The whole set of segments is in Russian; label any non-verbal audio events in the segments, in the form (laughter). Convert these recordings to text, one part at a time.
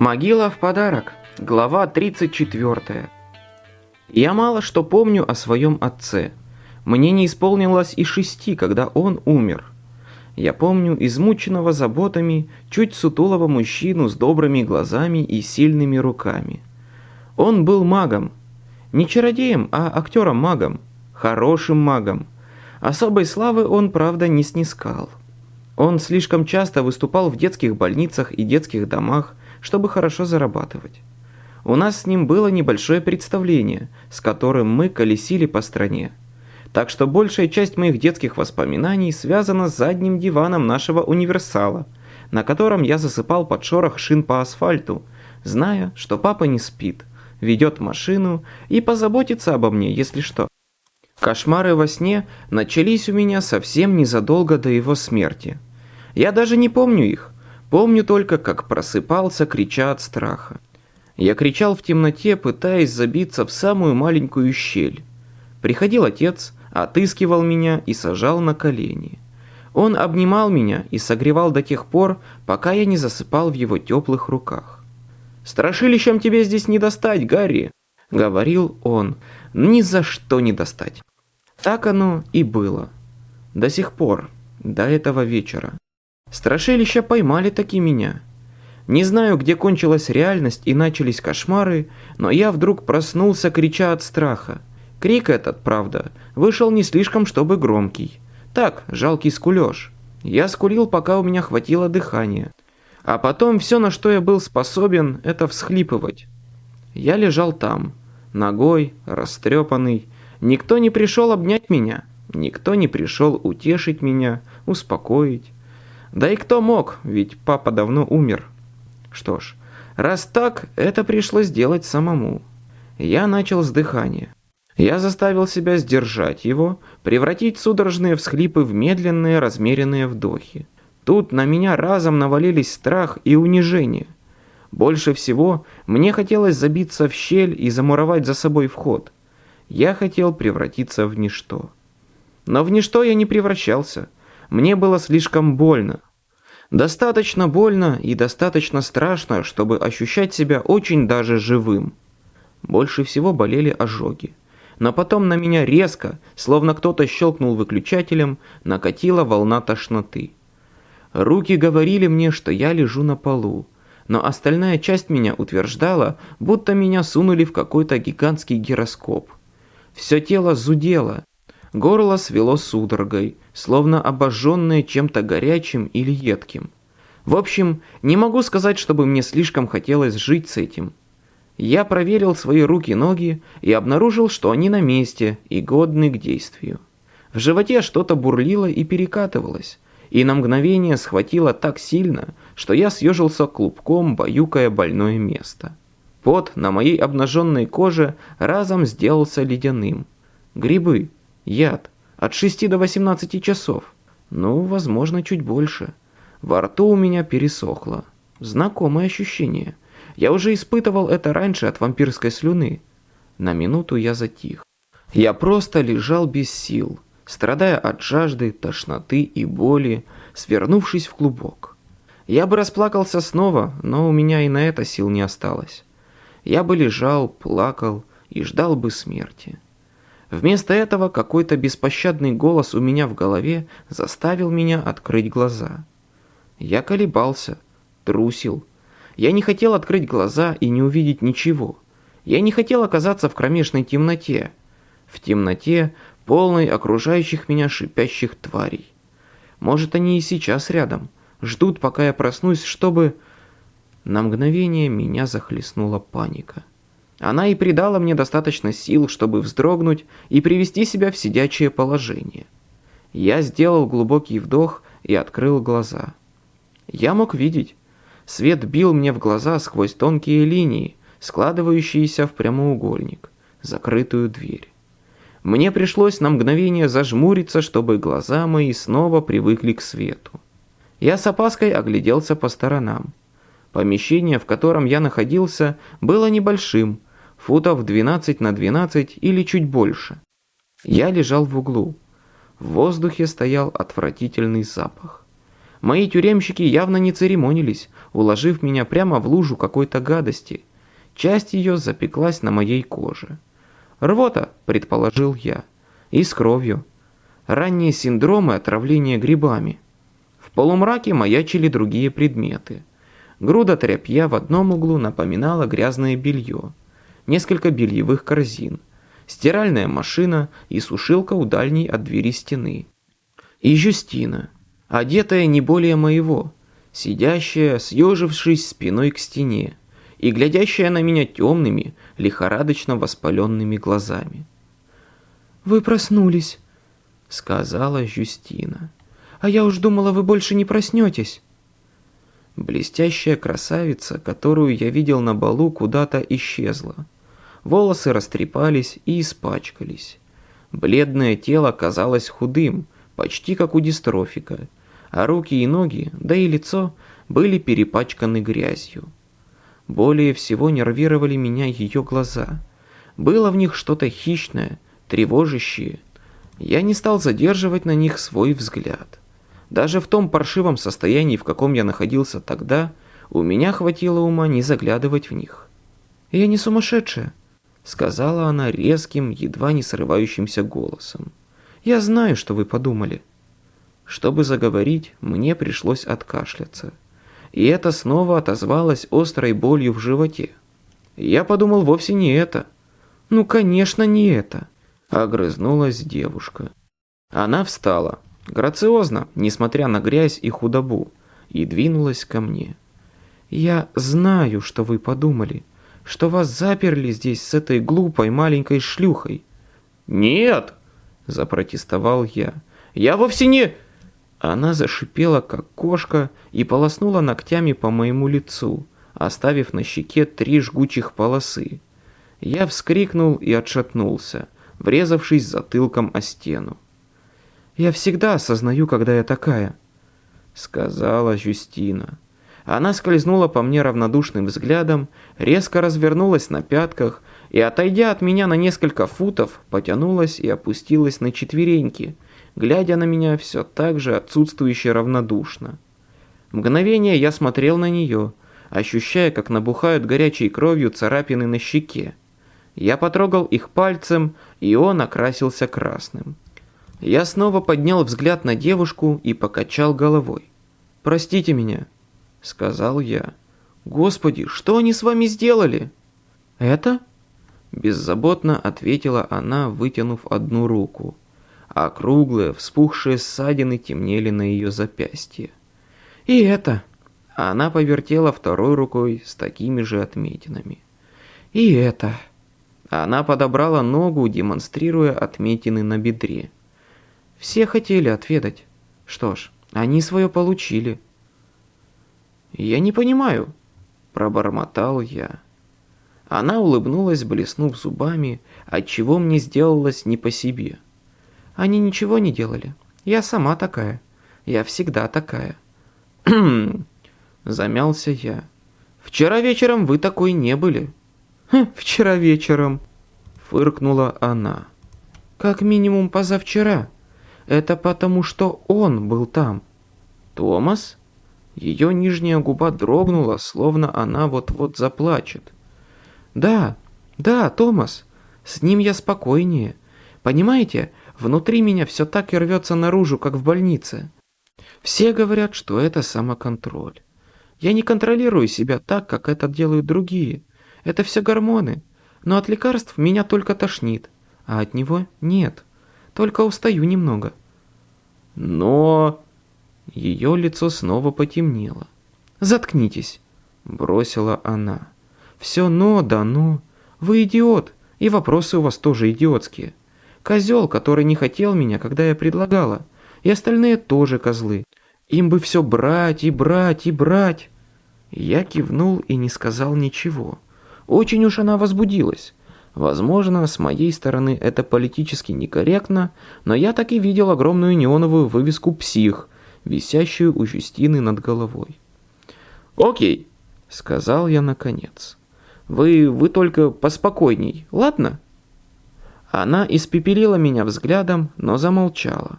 Могила в подарок. Глава 34. Я мало что помню о своем отце. Мне не исполнилось и шести, когда он умер. Я помню измученного заботами, чуть сутулого мужчину с добрыми глазами и сильными руками. Он был магом. Не чародеем, а актером-магом. Хорошим магом. Особой славы он, правда, не снискал. Он слишком часто выступал в детских больницах и детских домах, чтобы хорошо зарабатывать. У нас с ним было небольшое представление, с которым мы колесили по стране. Так что большая часть моих детских воспоминаний связана с задним диваном нашего универсала, на котором я засыпал под шорох шин по асфальту, зная, что папа не спит, ведет машину и позаботится обо мне, если что. Кошмары во сне начались у меня совсем незадолго до его смерти. Я даже не помню их, помню только, как просыпался, крича от страха. Я кричал в темноте, пытаясь забиться в самую маленькую щель. Приходил отец, отыскивал меня и сажал на колени. Он обнимал меня и согревал до тех пор, пока я не засыпал в его теплых руках. «Страшилищем тебе здесь не достать, Гарри!» — говорил он. «Ни за что не достать!» Так оно и было. До сих пор, до этого вечера. Страшилища поймали таки меня. Не знаю, где кончилась реальность и начались кошмары, но я вдруг проснулся, крича от страха. Крик этот, правда, вышел не слишком, чтобы громкий. Так, жалкий скулеж. Я скулил, пока у меня хватило дыхания. А потом все, на что я был способен, это всхлипывать. Я лежал там, ногой, растрепанный, Никто не пришел обнять меня, никто не пришел утешить меня, успокоить. Да и кто мог, ведь папа давно умер. Что ж, раз так, это пришлось делать самому. Я начал с дыхания. Я заставил себя сдержать его, превратить судорожные всхлипы в медленные размеренные вдохи. Тут на меня разом навалились страх и унижение. Больше всего мне хотелось забиться в щель и замуровать за собой вход – я хотел превратиться в ничто. Но в ничто я не превращался. Мне было слишком больно. Достаточно больно и достаточно страшно, чтобы ощущать себя очень даже живым. Больше всего болели ожоги. Но потом на меня резко, словно кто-то щелкнул выключателем, накатила волна тошноты. Руки говорили мне, что я лежу на полу, но остальная часть меня утверждала, будто меня сунули в какой-то гигантский гироскоп – все тело зудело, горло свело судорогой, словно обожженное чем-то горячим или едким. В общем, не могу сказать, чтобы мне слишком хотелось жить с этим. Я проверил свои руки-ноги и обнаружил, что они на месте и годны к действию. В животе что-то бурлило и перекатывалось, и на мгновение схватило так сильно, что я съежился клубком, баюкая больное место. Пот на моей обнаженной коже разом сделался ледяным. Грибы, яд, от 6 до 18 часов. Ну, возможно, чуть больше. Во рту у меня пересохло. Знакомое ощущение. Я уже испытывал это раньше от вампирской слюны. На минуту я затих. Я просто лежал без сил, страдая от жажды, тошноты и боли, свернувшись в клубок. Я бы расплакался снова, но у меня и на это сил не осталось я бы лежал, плакал и ждал бы смерти. Вместо этого какой-то беспощадный голос у меня в голове заставил меня открыть глаза. Я колебался, трусил. Я не хотел открыть глаза и не увидеть ничего. Я не хотел оказаться в кромешной темноте. В темноте, полной окружающих меня шипящих тварей. Может, они и сейчас рядом, ждут, пока я проснусь, чтобы... На мгновение меня захлестнула паника. Она и придала мне достаточно сил, чтобы вздрогнуть и привести себя в сидячее положение. Я сделал глубокий вдох и открыл глаза. Я мог видеть. Свет бил мне в глаза сквозь тонкие линии, складывающиеся в прямоугольник, закрытую дверь. Мне пришлось на мгновение зажмуриться, чтобы глаза мои снова привыкли к свету. Я с опаской огляделся по сторонам. Помещение, в котором я находился, было небольшим, футов 12 на 12 или чуть больше. Я лежал в углу. В воздухе стоял отвратительный запах. Мои тюремщики явно не церемонились, уложив меня прямо в лужу какой-то гадости. Часть ее запеклась на моей коже. Рвота, предположил я, и с кровью. Ранние синдромы отравления грибами. В полумраке маячили другие предметы. Груда тряпья в одном углу напоминала грязное белье. Несколько бельевых корзин. Стиральная машина и сушилка у дальней от двери стены. И Юстина, одетая не более моего, сидящая, съежившись спиной к стене и глядящая на меня темными, лихорадочно воспаленными глазами. «Вы проснулись», — сказала Юстина. «А я уж думала, вы больше не проснетесь». Блестящая красавица, которую я видел на балу, куда-то исчезла. Волосы растрепались и испачкались. Бледное тело казалось худым, почти как у дистрофика, а руки и ноги, да и лицо были перепачканы грязью. Более всего нервировали меня ее глаза. Было в них что-то хищное, тревожащее. Я не стал задерживать на них свой взгляд. Даже в том паршивом состоянии, в каком я находился тогда, у меня хватило ума не заглядывать в них. «Я не сумасшедшая», — сказала она резким, едва не срывающимся голосом. «Я знаю, что вы подумали». Чтобы заговорить, мне пришлось откашляться. И это снова отозвалось острой болью в животе. Я подумал вовсе не это. «Ну, конечно, не это», — огрызнулась девушка. Она встала, грациозно, несмотря на грязь и худобу, и двинулась ко мне. «Я знаю, что вы подумали, что вас заперли здесь с этой глупой маленькой шлюхой». «Нет!» – запротестовал я. «Я вовсе не...» Она зашипела, как кошка, и полоснула ногтями по моему лицу, оставив на щеке три жгучих полосы. Я вскрикнул и отшатнулся, врезавшись затылком о стену. Я всегда осознаю, когда я такая», — сказала Жюстина. Она скользнула по мне равнодушным взглядом, резко развернулась на пятках и, отойдя от меня на несколько футов, потянулась и опустилась на четвереньки, глядя на меня все так же отсутствующе равнодушно. Мгновение я смотрел на нее, ощущая, как набухают горячей кровью царапины на щеке. Я потрогал их пальцем, и он окрасился красным. Я снова поднял взгляд на девушку и покачал головой. «Простите меня», — сказал я. «Господи, что они с вами сделали?» «Это?» Беззаботно ответила она, вытянув одну руку. А круглые, вспухшие ссадины темнели на ее запястье. «И это?» Она повертела второй рукой с такими же отметинами. «И это?» Она подобрала ногу, демонстрируя отметины на бедре. Все хотели отведать. Что ж, они свое получили. «Я не понимаю», – пробормотал я. Она улыбнулась, блеснув зубами, отчего мне сделалось не по себе. «Они ничего не делали. Я сама такая. Я всегда такая». (clears throat) замялся я. «Вчера вечером вы такой не были». «Хм, «Вчера вечером», – фыркнула она. «Как минимум позавчера». Это потому, что он был там. Томас? Ее нижняя губа дрогнула, словно она вот-вот заплачет. Да, да, Томас. С ним я спокойнее. Понимаете, внутри меня все так и рвется наружу, как в больнице. Все говорят, что это самоконтроль. Я не контролирую себя так, как это делают другие. Это все гормоны. Но от лекарств меня только тошнит, а от него нет. Только устаю немного. Но... Ее лицо снова потемнело. «Заткнитесь», — бросила она. «Все но да но. Вы идиот, и вопросы у вас тоже идиотские. Козел, который не хотел меня, когда я предлагала, и остальные тоже козлы. Им бы все брать и брать и брать». Я кивнул и не сказал ничего. Очень уж она возбудилась. Возможно, с моей стороны это политически некорректно, но я так и видел огромную неоновую вывеску «Псих», висящую у Юстины над головой. «Окей», — сказал я наконец. «Вы, вы только поспокойней, ладно?» Она испепелила меня взглядом, но замолчала.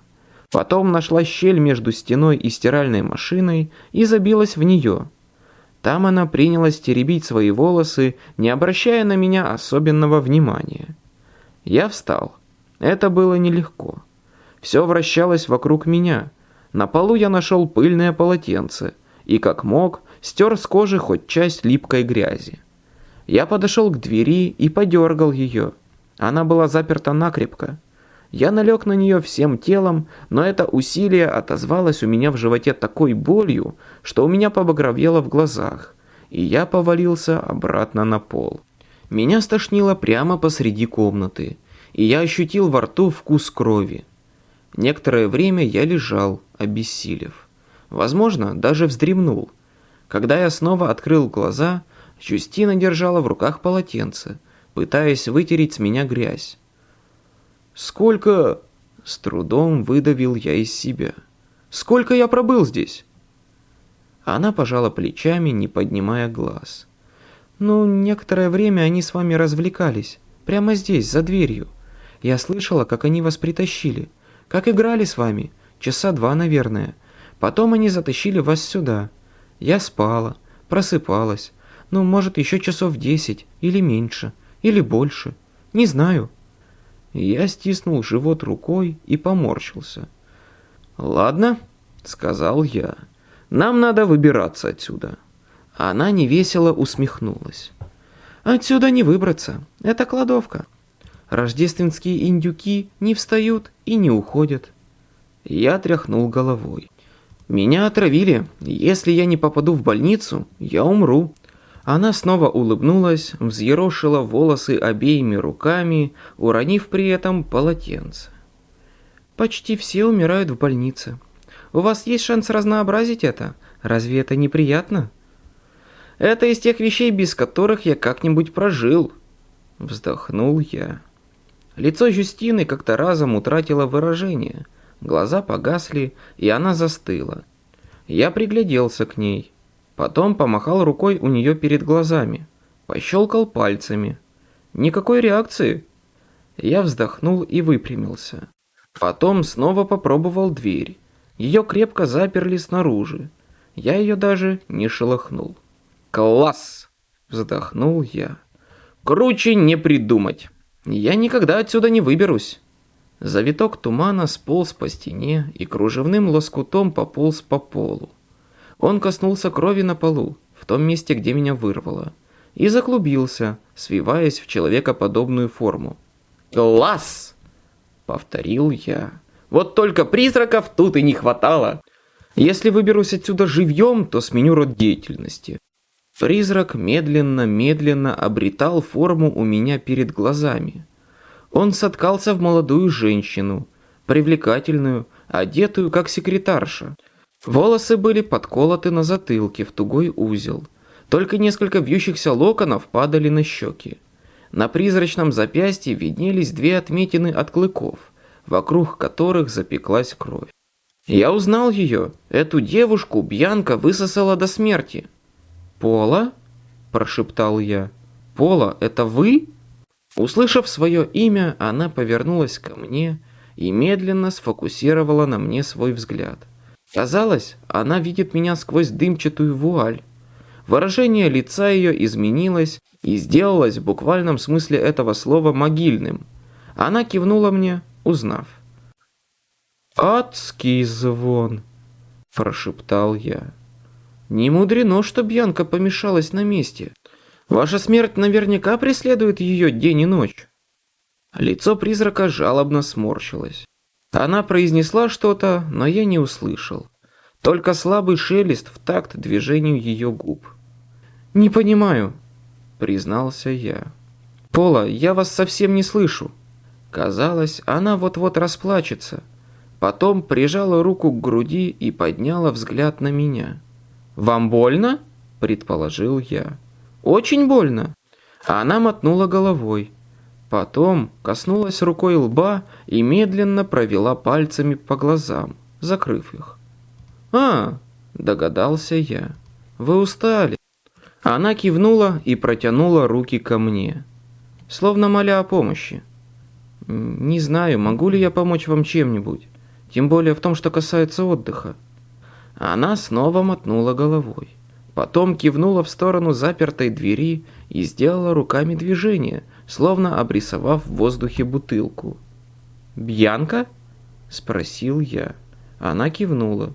Потом нашла щель между стеной и стиральной машиной и забилась в нее. Там она принялась теребить свои волосы, не обращая на меня особенного внимания. Я встал. Это было нелегко. Все вращалось вокруг меня. На полу я нашел пыльное полотенце и, как мог, стер с кожи хоть часть липкой грязи. Я подошел к двери и подергал ее. Она была заперта накрепко. Я налег на нее всем телом, но это усилие отозвалось у меня в животе такой болью, что у меня побагровело в глазах, и я повалился обратно на пол. Меня стошнило прямо посреди комнаты, и я ощутил во рту вкус крови. Некоторое время я лежал, обессилев. Возможно, даже вздремнул. Когда я снова открыл глаза, Юстина держала в руках полотенце, пытаясь вытереть с меня грязь. «Сколько...» — с трудом выдавил я из себя. «Сколько я пробыл здесь?» Она пожала плечами, не поднимая глаз. «Ну, некоторое время они с вами развлекались. Прямо здесь, за дверью. Я слышала, как они вас притащили. Как играли с вами. Часа два, наверное. Потом они затащили вас сюда. Я спала, просыпалась. Ну, может, еще часов десять, или меньше, или больше. Не знаю». Я стиснул живот рукой и поморщился. «Ладно», — сказал я, — «нам надо выбираться отсюда». Она невесело усмехнулась. «Отсюда не выбраться. Это кладовка. Рождественские индюки не встают и не уходят». Я тряхнул головой. «Меня отравили. Если я не попаду в больницу, я умру. Она снова улыбнулась, взъерошила волосы обеими руками, уронив при этом полотенце. «Почти все умирают в больнице. У вас есть шанс разнообразить это? Разве это неприятно?» «Это из тех вещей, без которых я как-нибудь прожил», — вздохнул я. Лицо Юстины как-то разом утратило выражение. Глаза погасли, и она застыла. Я пригляделся к ней. Потом помахал рукой у нее перед глазами. Пощелкал пальцами. Никакой реакции. Я вздохнул и выпрямился. Потом снова попробовал дверь. Ее крепко заперли снаружи. Я ее даже не шелохнул. «Класс!» – вздохнул я. «Круче не придумать. Я никогда отсюда не выберусь». Завиток тумана сполз по стене и кружевным лоскутом пополз по полу. Он коснулся крови на полу, в том месте, где меня вырвало, и заклубился, свиваясь в человекоподобную форму. «Класс!» — повторил я. «Вот только призраков тут и не хватало!» «Если выберусь отсюда живьем, то сменю род деятельности». Призрак медленно-медленно обретал форму у меня перед глазами. Он соткался в молодую женщину, привлекательную, одетую как секретарша — Волосы были подколоты на затылке в тугой узел. Только несколько вьющихся локонов падали на щеки. На призрачном запястье виднелись две отметины от клыков, вокруг которых запеклась кровь. Я узнал ее. Эту девушку Бьянка высосала до смерти. «Пола?» – прошептал я. «Пола, это вы?» Услышав свое имя, она повернулась ко мне и медленно сфокусировала на мне свой взгляд. Казалось, она видит меня сквозь дымчатую вуаль. Выражение лица ее изменилось и сделалось в буквальном смысле этого слова могильным. Она кивнула мне, узнав. «Адский звон!» – прошептал я. «Не мудрено, что Бьянка помешалась на месте. Ваша смерть наверняка преследует ее день и ночь». Лицо призрака жалобно сморщилось. Она произнесла что-то, но я не услышал. Только слабый шелест в такт движению ее губ. «Не понимаю», — признался я. «Пола, я вас совсем не слышу». Казалось, она вот-вот расплачется. Потом прижала руку к груди и подняла взгляд на меня. «Вам больно?» – предположил я. «Очень больно». Она мотнула головой. Потом коснулась рукой лба и медленно провела пальцами по глазам, закрыв их. «А, догадался я. Вы устали». Она кивнула и протянула руки ко мне, словно моля о помощи. «Не знаю, могу ли я помочь вам чем-нибудь. Тем более в том, что касается отдыха. Она снова мотнула головой. Потом кивнула в сторону запертой двери и сделала руками движение, словно обрисовав в воздухе бутылку. «Бьянка?» – спросил я. Она кивнула.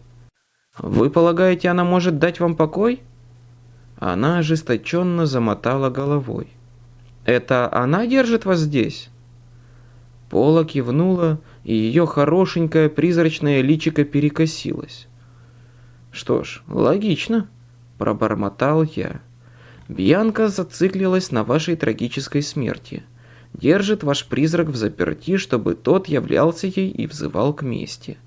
«Вы полагаете, она может дать вам покой?» Она ожесточенно замотала головой. «Это она держит вас здесь?» Пола кивнула, и ее хорошенькое призрачное личико перекосилось. «Что ж, логично», – пробормотал я. «Бьянка зациклилась на вашей трагической смерти. Держит ваш призрак в заперти, чтобы тот являлся ей и взывал к мести.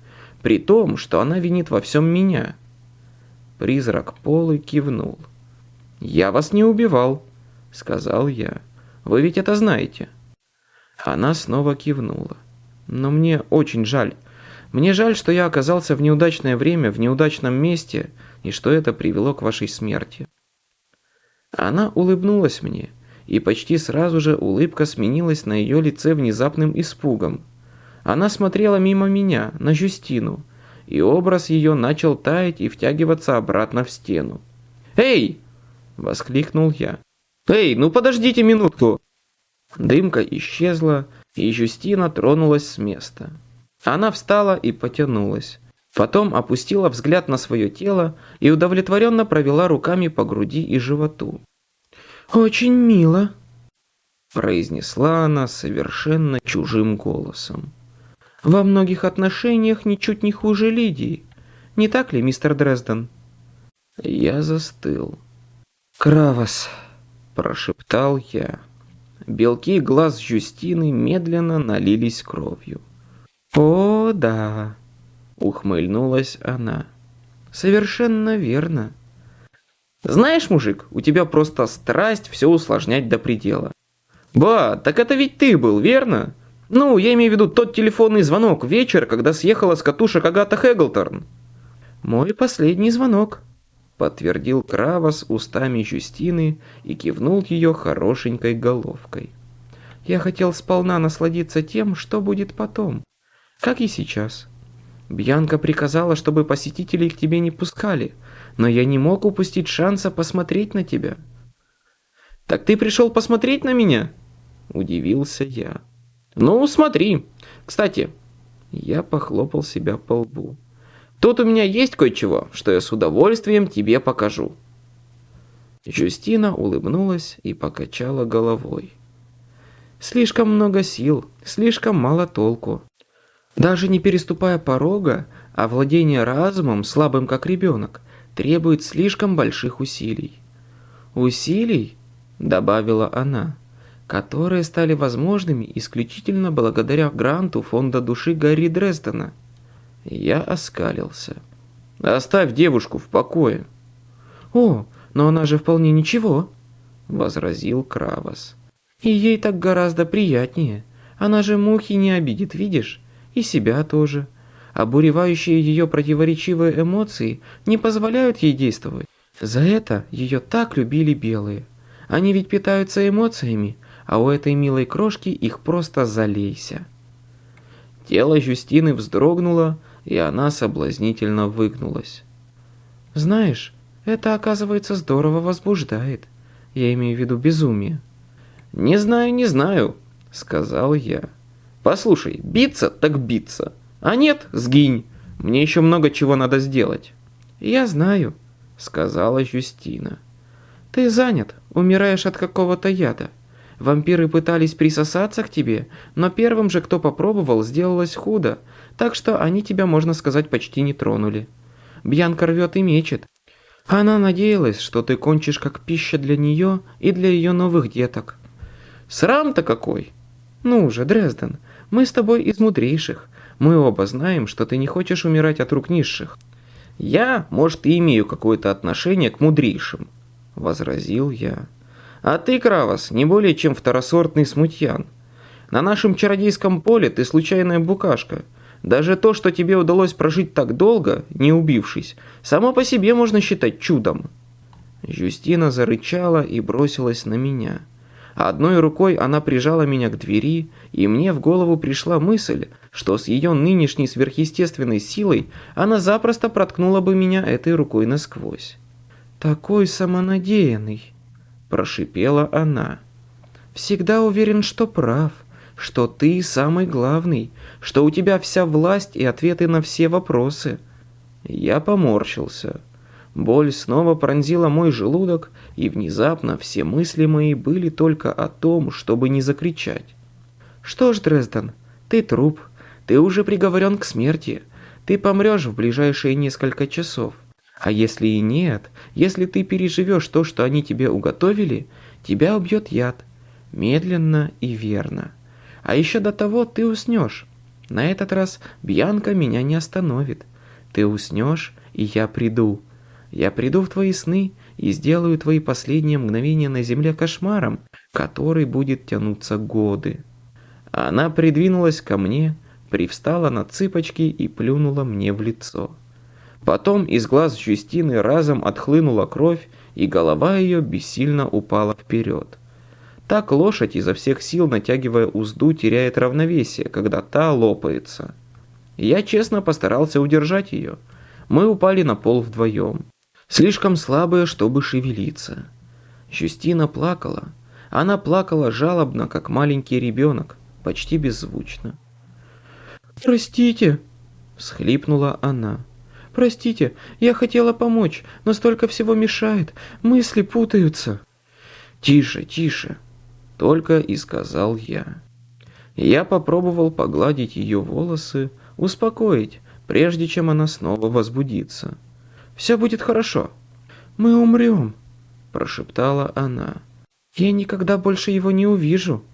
При том, что она винит во всем меня». Призрак Полы кивнул. «Я вас не убивал», — сказал я. «Вы ведь это знаете». Она снова кивнула. «Но мне очень жаль. Мне жаль, что я оказался в неудачное время, в неудачном месте, и что это привело к вашей смерти». Она улыбнулась мне, и почти сразу же улыбка сменилась на ее лице внезапным испугом. Она смотрела мимо меня, на Жюстину, и образ ее начал таять и втягиваться обратно в стену. «Эй!» Воскликнул я. «Эй, ну подождите минутку!» Дымка исчезла, и Юстина тронулась с места. Она встала и потянулась. Потом опустила взгляд на свое тело и удовлетворенно провела руками по груди и животу. «Очень мило», – произнесла она совершенно чужим голосом. «Во многих отношениях ничуть не хуже Лидии. Не так ли, мистер Дрезден?» Я застыл. «Кравос!» – прошептал я. Белки глаз Жюстины медленно налились кровью. «О, да!» – ухмыльнулась она. «Совершенно верно. Знаешь, мужик, у тебя просто страсть все усложнять до предела. Ба, так это ведь ты был, верно? Ну, я имею в виду тот телефонный звонок вечер, когда съехала с катушек Агата Хэглторн. Мой последний звонок, подтвердил Кравос устами Юстины и кивнул ее хорошенькой головкой. Я хотел сполна насладиться тем, что будет потом, как и сейчас. Бьянка приказала, чтобы посетителей к тебе не пускали, но я не мог упустить шанса посмотреть на тебя. «Так ты пришел посмотреть на меня?» Удивился я. «Ну, смотри. Кстати...» Я похлопал себя по лбу. Тут у меня есть кое-чего, что я с удовольствием тебе покажу». Юстина улыбнулась и покачала головой. «Слишком много сил, слишком мало толку. Даже не переступая порога, а владение разумом, слабым как ребенок, требует слишком больших усилий». «Усилий?» – добавила она – которые стали возможными исключительно благодаря гранту фонда души Гарри Дрездена – я оскалился. «Оставь девушку в покое». «О, но она же вполне ничего», — возразил Кравос. «И ей так гораздо приятнее. Она же мухи не обидит, видишь? И себя тоже. Обуревающие ее противоречивые эмоции не позволяют ей действовать. За это ее так любили белые. Они ведь питаются эмоциями, а у этой милой крошки их просто залейся». Тело Жюстины вздрогнуло, и она соблазнительно выгнулась. «Знаешь, это, оказывается, здорово возбуждает. Я имею в виду безумие». «Не знаю, не знаю», — сказал я. «Послушай, биться так биться. А нет, сгинь. Мне еще много чего надо сделать». «Я знаю», — сказала Юстина. «Ты занят, умираешь от какого-то яда. Вампиры пытались присосаться к тебе, но первым же, кто попробовал, сделалось худо, так что они тебя, можно сказать, почти не тронули. Бьянка рвет и мечет. Она надеялась, что ты кончишь как пища для нее и для ее новых деток. Срам-то какой! Ну же, Дрезден, мы с тобой из мудрейших. Мы оба знаем, что ты не хочешь умирать от рук низших. Я, может, и имею какое-то отношение к мудрейшим, возразил я. А ты, Кравос, не более чем второсортный смутьян. На нашем чародейском поле ты случайная букашка – даже то, что тебе удалось прожить так долго, не убившись, само по себе можно считать чудом». Юстина зарычала и бросилась на меня. Одной рукой она прижала меня к двери, и мне в голову пришла мысль, что с ее нынешней сверхъестественной силой она запросто проткнула бы меня этой рукой насквозь. «Такой самонадеянный», – прошипела она. «Всегда уверен, что прав, что ты самый главный, что у тебя вся власть и ответы на все вопросы». Я поморщился. Боль снова пронзила мой желудок, и внезапно все мысли мои были только о том, чтобы не закричать. «Что ж, Дрезден, ты труп, ты уже приговорен к смерти, ты помрешь в ближайшие несколько часов. А если и нет, если ты переживешь то, что они тебе уготовили, тебя убьет яд, медленно и верно. А еще до того ты уснешь. На этот раз Бьянка меня не остановит. Ты уснешь, и я приду». Я приду в твои сны и сделаю твои последние мгновения на земле кошмаром, который будет тянуться годы. Она придвинулась ко мне, привстала на цыпочки и плюнула мне в лицо. Потом из глаз Жюстины разом отхлынула кровь, и голова ее бессильно упала вперед. Так лошадь изо всех сил, натягивая узду, теряет равновесие, когда та лопается. Я честно постарался удержать ее. Мы упали на пол вдвоем слишком слабая, чтобы шевелиться. Юстина плакала. Она плакала жалобно, как маленький ребенок, почти беззвучно. «Простите!» – всхлипнула она. «Простите, я хотела помочь, но столько всего мешает, мысли путаются». «Тише, тише!» – только и сказал я. Я попробовал погладить ее волосы, успокоить, прежде чем она снова возбудится. Все будет хорошо. Мы умрем, прошептала она. Я никогда больше его не увижу.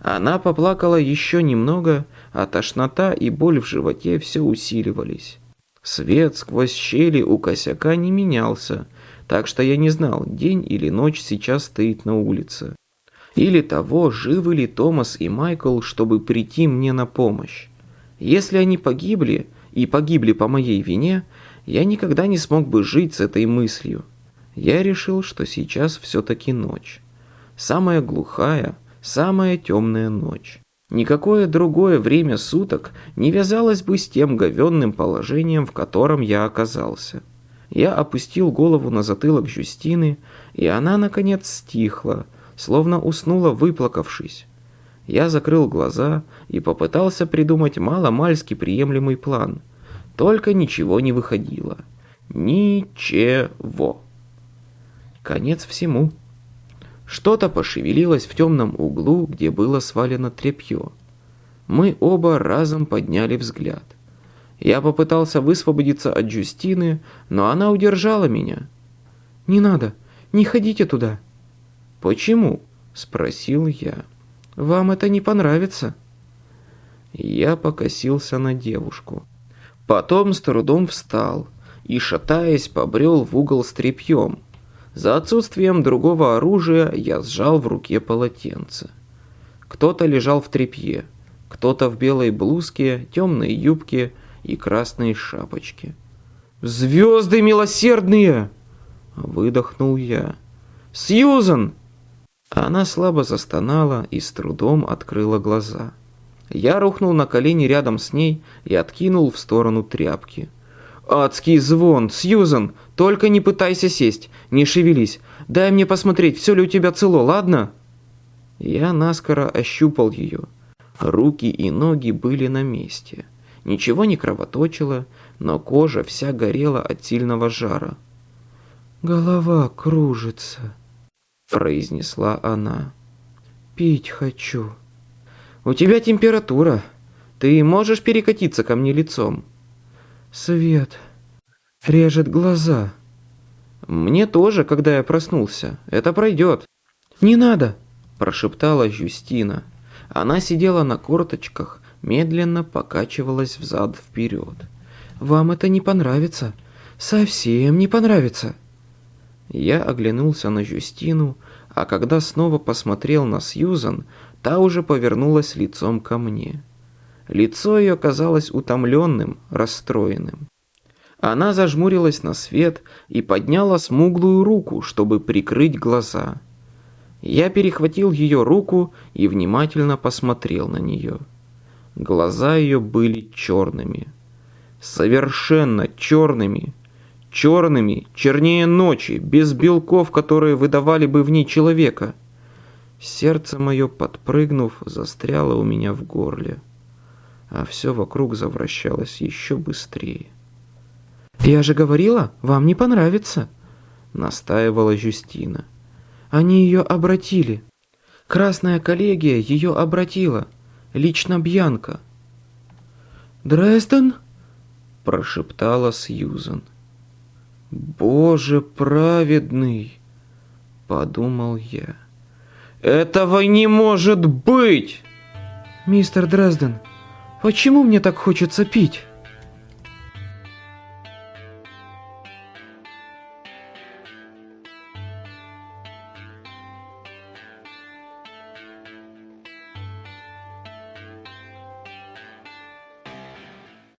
Она поплакала еще немного, а тошнота и боль в животе все усиливались. Свет сквозь щели у косяка не менялся, так что я не знал, день или ночь сейчас стоит на улице. Или того, живы ли Томас и Майкл, чтобы прийти мне на помощь. Если они погибли, и погибли по моей вине, я никогда не смог бы жить с этой мыслью. Я решил, что сейчас все-таки ночь. Самая глухая, самая темная ночь. Никакое другое время суток не вязалось бы с тем говенным положением, в котором я оказался. Я опустил голову на затылок Жюстины, и она, наконец, стихла, словно уснула, выплакавшись. Я закрыл глаза и попытался придумать мало-мальски приемлемый план – только ничего не выходило. Ничего. Конец всему. Что-то пошевелилось в темном углу, где было свалено тряпье. Мы оба разом подняли взгляд. Я попытался высвободиться от Джустины, но она удержала меня. «Не надо, не ходите туда». «Почему?» – спросил я. «Вам это не понравится?» Я покосился на девушку. Потом с трудом встал и, шатаясь, побрел в угол с тряпьем. За отсутствием другого оружия я сжал в руке полотенце. Кто-то лежал в тряпье, кто-то в белой блузке, темной юбке и красной шапочке. «Звезды милосердные!» – выдохнул я. «Сьюзан!» Она слабо застонала и с трудом открыла глаза. Я рухнул на колени рядом с ней и откинул в сторону тряпки. «Адский звон! Сьюзан! Только не пытайся сесть! Не шевелись! Дай мне посмотреть, все ли у тебя цело, ладно?» Я наскоро ощупал ее. Руки и ноги были на месте. Ничего не кровоточило, но кожа вся горела от сильного жара. «Голова кружится», — произнесла она. «Пить хочу». «У тебя температура. Ты можешь перекатиться ко мне лицом?» «Свет режет глаза». «Мне тоже, когда я проснулся. Это пройдет». «Не надо!» – прошептала Жюстина. Она сидела на корточках, медленно покачивалась взад-вперед. «Вам это не понравится. Совсем не понравится». Я оглянулся на Жюстину, а когда снова посмотрел на Сьюзан, Та уже повернулась лицом ко мне. Лицо ее казалось утомленным, расстроенным. Она зажмурилась на свет и подняла смуглую руку, чтобы прикрыть глаза. Я перехватил ее руку и внимательно посмотрел на нее. Глаза ее были черными. Совершенно черными. Черными, чернее ночи, без белков, которые выдавали бы в ней человека. Сердце мое, подпрыгнув, застряло у меня в горле, а все вокруг завращалось еще быстрее. «Я же говорила, вам не понравится», — настаивала Жюстина. «Они ее обратили. Красная коллегия ее обратила. Лично Бьянка». «Дрезден?» — прошептала Сьюзан. «Боже праведный!» — подумал я. «Этого не может быть!» «Мистер Дрезден, почему мне так хочется пить?»